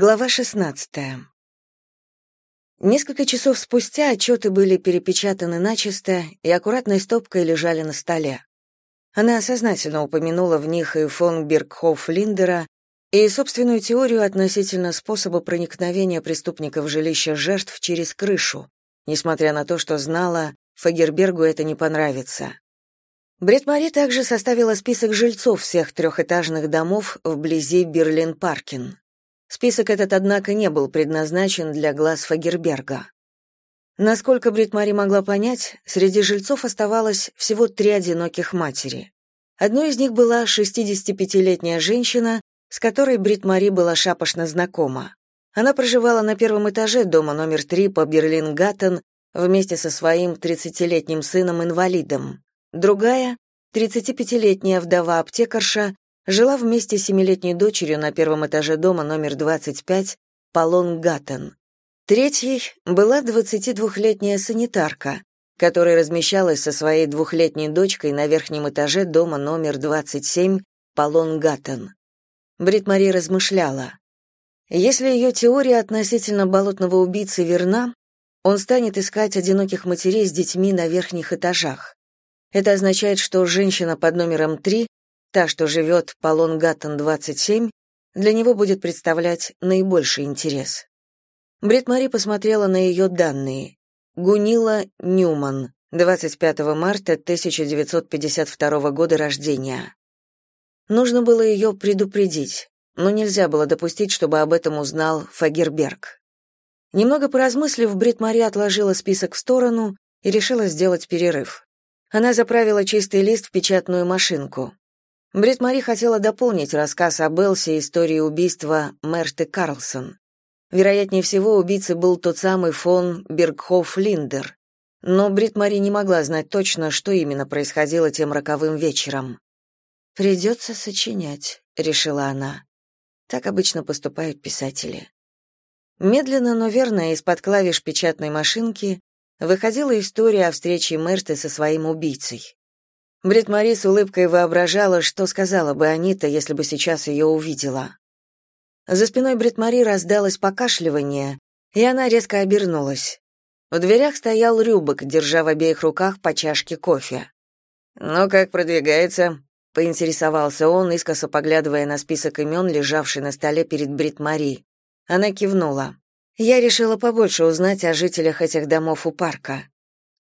Глава 16. Несколько часов спустя отчеты были перепечатаны начисто и аккуратной стопкой лежали на столе. Она сознательно упомянула в них и фон Бергхоф Линдера, и собственную теорию относительно способа проникновения преступников в жилище жертв через крышу, несмотря на то, что знала, Фагербергу это не понравится. Брит-Мари также составила список жильцов всех трехэтажных домов вблизи Берлин-Паркин. Список этот, однако, не был предназначен для глаз Фагерберга. Насколько Брит-Мари могла понять, среди жильцов оставалось всего три одиноких матери. Одной из них была 65-летняя женщина, с которой Брит-Мари была шапошно знакома. Она проживала на первом этаже дома номер 3 по Берлин-Гаттен вместе со своим 30-летним сыном-инвалидом. Другая, 35-летняя вдова-аптекарша, жила вместе с семилетней дочерью на первом этаже дома номер 25 Полон Гаттен. Третьей была 22-летняя санитарка, которая размещалась со своей двухлетней дочкой на верхнем этаже дома номер 27 Полон Гаттен. Брит-Мари размышляла. Если ее теория относительно болотного убийцы верна, он станет искать одиноких матерей с детьми на верхних этажах. Это означает, что женщина под номером 3 Та, что живет по Лонгаттон-27, для него будет представлять наибольший интерес. Брит-Мари посмотрела на ее данные. Гунила Ньюман, 25 марта 1952 года рождения. Нужно было ее предупредить, но нельзя было допустить, чтобы об этом узнал Фагерберг. Немного поразмыслив, Брит-Мари отложила список в сторону и решила сделать перерыв. Она заправила чистый лист в печатную машинку. Брит Мари хотела дополнить рассказ об Элсе истории убийства Мерты Карлсон. Вероятнее всего, убийцей был тот самый фон Бергхоф Линдер. Но Брит Мари не могла знать точно, что именно происходило тем роковым вечером. «Придется сочинять», — решила она. Так обычно поступают писатели. Медленно, но верно из-под клавиш печатной машинки выходила история о встрече Мерты со своим убийцей. Брит Мари с улыбкой воображала, что сказала бы Анита, если бы сейчас ее увидела. За спиной Брит Мари раздалось покашливание, и она резко обернулась. В дверях стоял Рюбок, держа в обеих руках по чашке кофе. «Ну, как продвигается?» — поинтересовался он, искоса поглядывая на список имен, лежавший на столе перед Брит Мари. Она кивнула. «Я решила побольше узнать о жителях этих домов у парка».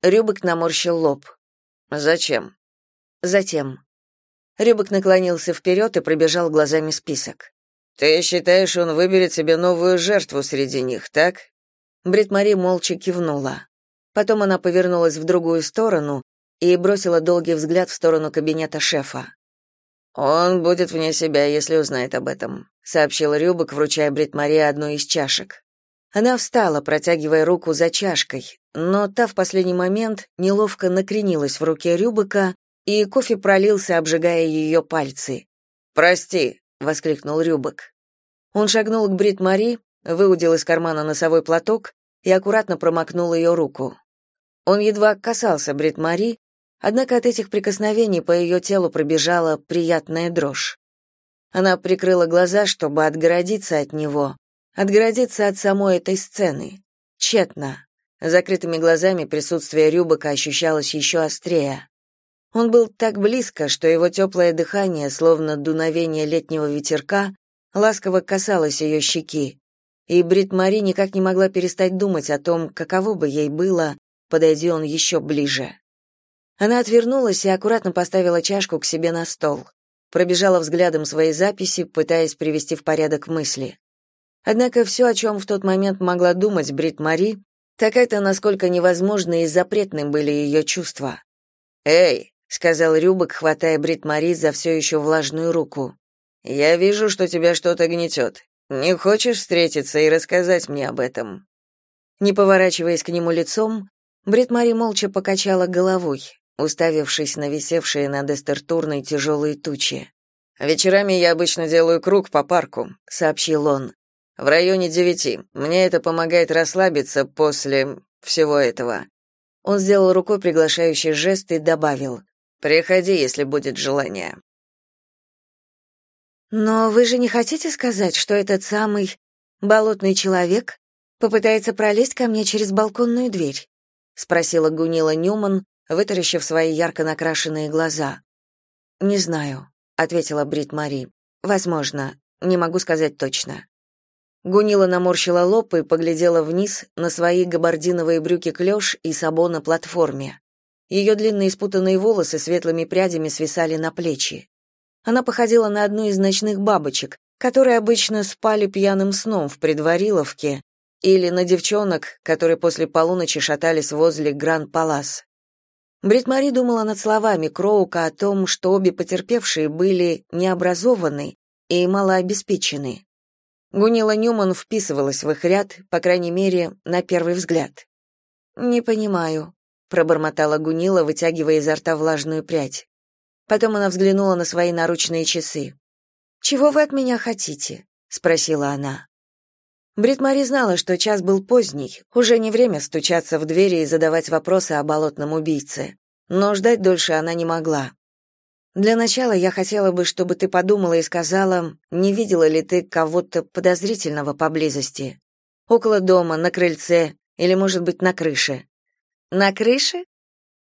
Рюбок наморщил лоб. «Зачем?» Затем Рюбок наклонился вперед и пробежал глазами список. Ты считаешь, он выберет себе новую жертву среди них, так? Брит-Мари молча кивнула. Потом она повернулась в другую сторону и бросила долгий взгляд в сторону кабинета шефа. Он будет вне себя, если узнает об этом, сообщил Рюбок, вручая Брит-Мари одну из чашек. Она встала, протягивая руку за чашкой, но та в последний момент неловко накренилась в руке Рюбока и кофе пролился, обжигая ее пальцы. «Прости», — воскликнул Рюбок. Он шагнул к Брит-Мари, выудил из кармана носовой платок и аккуратно промокнул ее руку. Он едва касался Брит-Мари, однако от этих прикосновений по ее телу пробежала приятная дрожь. Она прикрыла глаза, чтобы отгородиться от него, отгородиться от самой этой сцены. Тщетно. Закрытыми глазами присутствие Рюбока ощущалось еще острее. Он был так близко, что его теплое дыхание, словно дуновение летнего ветерка, ласково касалось ее щеки, и Брит Мари никак не могла перестать думать о том, каково бы ей было, подойди он еще ближе. Она отвернулась и аккуратно поставила чашку к себе на стол, пробежала взглядом свои записи, пытаясь привести в порядок мысли. Однако все, о чем в тот момент могла думать Брит Мари, так это насколько невозможны и запретны были ее чувства. «Эй!» Сказал Рюбок, хватая Брит Мари за все еще влажную руку. Я вижу, что тебя что-то гнетет. Не хочешь встретиться и рассказать мне об этом? Не поворачиваясь к нему лицом, Брит Мари молча покачала головой, уставившись на висевшие над эстертурной тяжелые тучи. «Вечерами я обычно делаю круг по парку», — сообщил он. «В районе девяти. Мне это помогает расслабиться после всего этого». Он сделал рукой приглашающий жест и добавил. Приходи, если будет желание. Но вы же не хотите сказать, что этот самый Болотный человек попытается пролезть ко мне через балконную дверь?» — спросила Гунила Ньюман, вытаращив свои ярко накрашенные глаза. «Не знаю», — ответила Брит Мари. «Возможно, не могу сказать точно». Гунила наморщила лоб и поглядела вниз на свои габардиновые брюки клеш и сабо на платформе. Ее длинные спутанные волосы светлыми прядями свисали на плечи. Она походила на одну из ночных бабочек, которые обычно спали пьяным сном в предвариловке, или на девчонок, которые после полуночи шатались возле Гранд-Палас. Брит-Мари думала над словами Кроука о том, что обе потерпевшие были необразованы и малообеспечены. Гунила Ньюман вписывалась в их ряд, по крайней мере, на первый взгляд. «Не понимаю», — пробормотала Гунила, вытягивая изо рта влажную прядь. Потом она взглянула на свои наручные часы. «Чего вы от меня хотите?» — спросила она. Брит Мари знала, что час был поздний, уже не время стучаться в двери и задавать вопросы о болотном убийце. Но ждать дольше она не могла. Для начала я хотела бы, чтобы ты подумала и сказала, не видела ли ты кого-то подозрительного поблизости. Около дома, на крыльце или, может быть, на крыше. На крыше?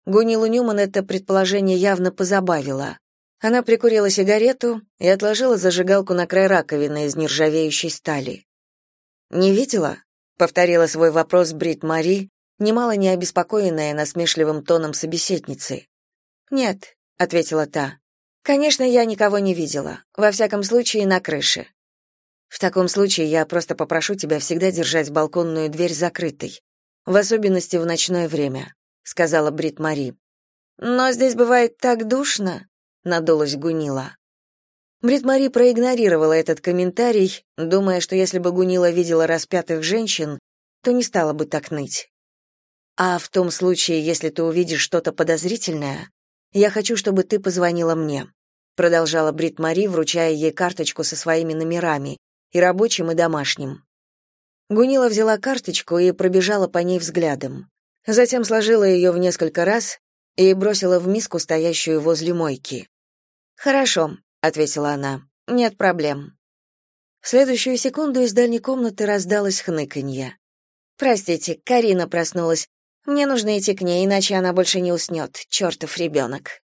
Гунилу Ньюман это предположение явно позабавило. Она прикурила сигарету и отложила зажигалку на край раковины из нержавеющей стали. «Не видела?» — повторила свой вопрос Брит Мари, немало не обеспокоенная насмешливым тоном собеседницы. «Нет», — ответила та. «Конечно, я никого не видела. Во всяком случае, на крыше. В таком случае я просто попрошу тебя всегда держать балконную дверь закрытой, в особенности в ночное время», — сказала Брит Мари. «Но здесь бывает так душно», — надулась Гунила. Брит Мари проигнорировала этот комментарий, думая, что если бы Гунила видела распятых женщин, то не стала бы так ныть. А в том случае, если ты увидишь что-то подозрительное, я хочу, чтобы ты позвонила мне, продолжала Брит Мари, вручая ей карточку со своими номерами, и рабочим, и домашним. Гунила взяла карточку и пробежала по ней взглядом. Затем сложила ее в несколько раз и бросила в миску, стоящую возле мойки. Хорошо, ответила она. Нет проблем. В следующую секунду из дальней комнаты раздалось хныканье. Простите, Карина проснулась. Мне нужно идти к ней, иначе она больше не уснет, чертов ребенок».